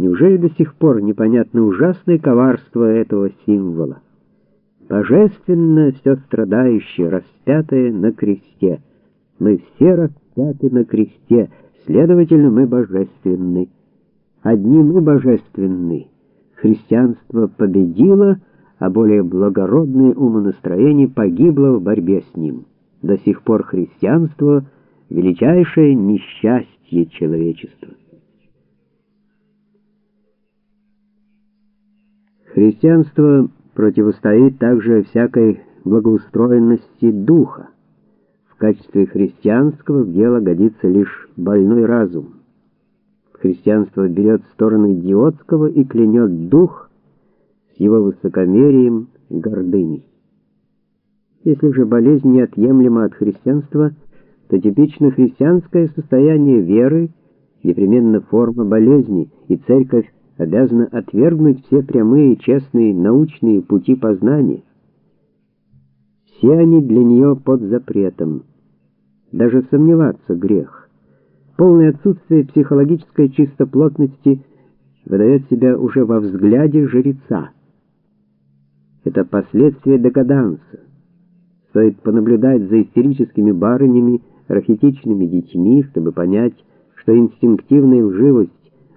Неужели до сих пор непонятно ужасное коварство этого символа? Божественно все страдающее, распятое на кресте. Мы все распяты на кресте, следовательно, мы божественны. Одни мы божественны. Христианство победило, а более благородное умонастроение погибло в борьбе с ним. До сих пор христианство — величайшее несчастье человечества. Христианство противостоит также всякой благоустроенности духа. В качестве христианского в дело годится лишь больной разум. Христианство берет сторону идиотского и клянет дух с его высокомерием, гордыней. Если же болезнь неотъемлема от христианства, то типично христианское состояние веры непременно форма болезни, и церковь обязана отвергнуть все прямые, честные, научные пути познания. Все они для нее под запретом. Даже сомневаться грех. Полное отсутствие психологической чистоплотности выдает себя уже во взгляде жреца. Это последствия декаданса. Стоит понаблюдать за истерическими барынями, рахитичными детьми, чтобы понять, что инстинктивная лживость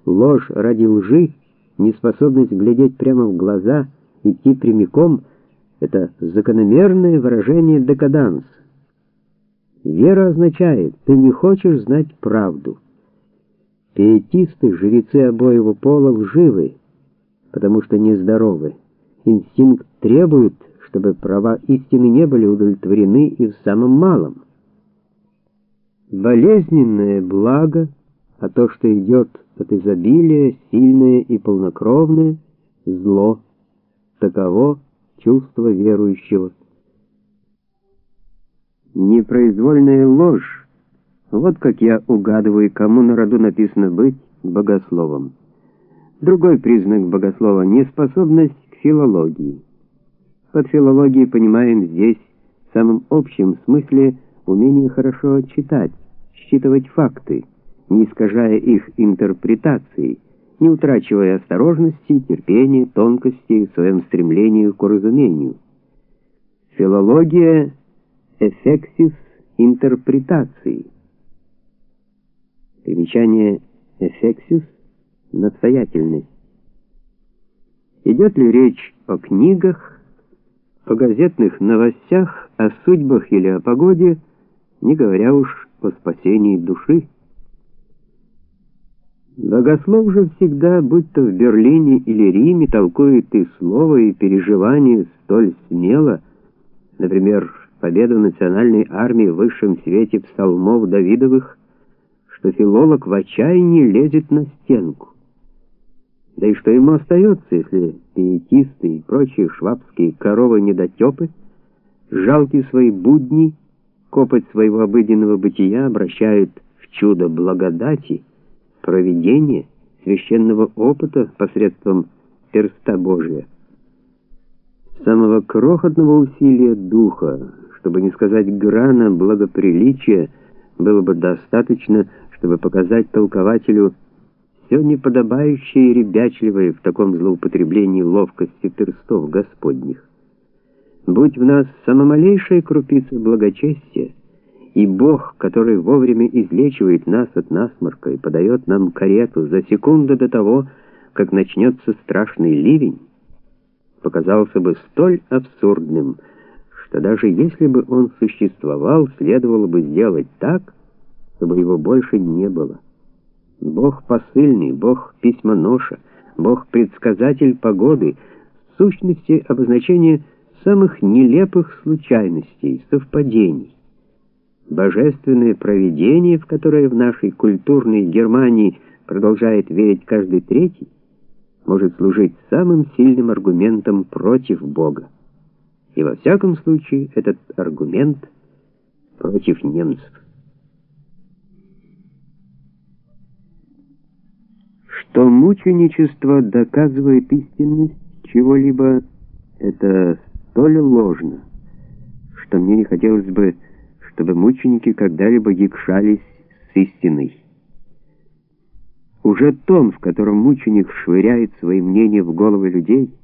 ложь ради лжи, неспособность глядеть прямо в глаза, идти прямиком — это закономерное выражение декаданса. Вера означает, ты не хочешь знать правду. Пиетисты, жрецы обоего пола лживы, потому что нездоровы. Инстинкт требует, чтобы права истины не были удовлетворены и в самом малом. Болезненное благо, а то, что идет от изобилия, сильное и полнокровное, зло. Таково чувство верующего. Непроизвольная ложь. Вот как я угадываю, кому на роду написано быть богословом. Другой признак богослова — неспособность к филологии. Под филологией понимаем здесь в самом общем смысле умение хорошо читать, считывать факты, не искажая их интерпретации, не утрачивая осторожности, терпения, тонкости в своем стремлении к уразумению. Филология — эффексис интерпретации. Примечание эффексис — настоятельность. Идет ли речь о книгах, о газетных новостях, о судьбах или о погоде, не говоря уж о спасении души? Богослов же всегда, будь то в Берлине или Риме, толкует и слово, и переживание столь смело, например, победу национальной армии в высшем свете псалмов Давидовых, что филолог в отчаянии лезет на стенку. Да и что ему остается, если пиетисты и прочие швабские коровы-недотепы, жалкие свои будни, копоть своего обыденного бытия обращают в чудо благодати, проведения, священного опыта посредством перста Божия, самого крохотного усилия духа, чтобы не сказать грана благоприличия, было бы достаточно, чтобы показать толкователю все неподобающее и ребячливое в таком злоупотреблении ловкости перстов Господних. Будь в нас самомалейшая крупица благочестия, и Бог, который вовремя излечивает нас от насморка и подает нам карету за секунду до того, как начнется страшный ливень, показался бы столь абсурдным, что даже если бы он существовал, следовало бы сделать так, чтобы его больше не было. Бог посыльный, Бог письмоноша, Бог предсказатель погоды, в сущности обозначение самых нелепых случайностей, совпадений божественное провидение, в которое в нашей культурной Германии продолжает верить каждый третий, может служить самым сильным аргументом против Бога. И во всяком случае этот аргумент против немцев. Что мученичество доказывает истинность чего-либо, это столь ложно, что мне не хотелось бы чтобы мученики когда-либо якшались с истиной. Уже тон, в котором мученик швыряет свои мнения в головы людей —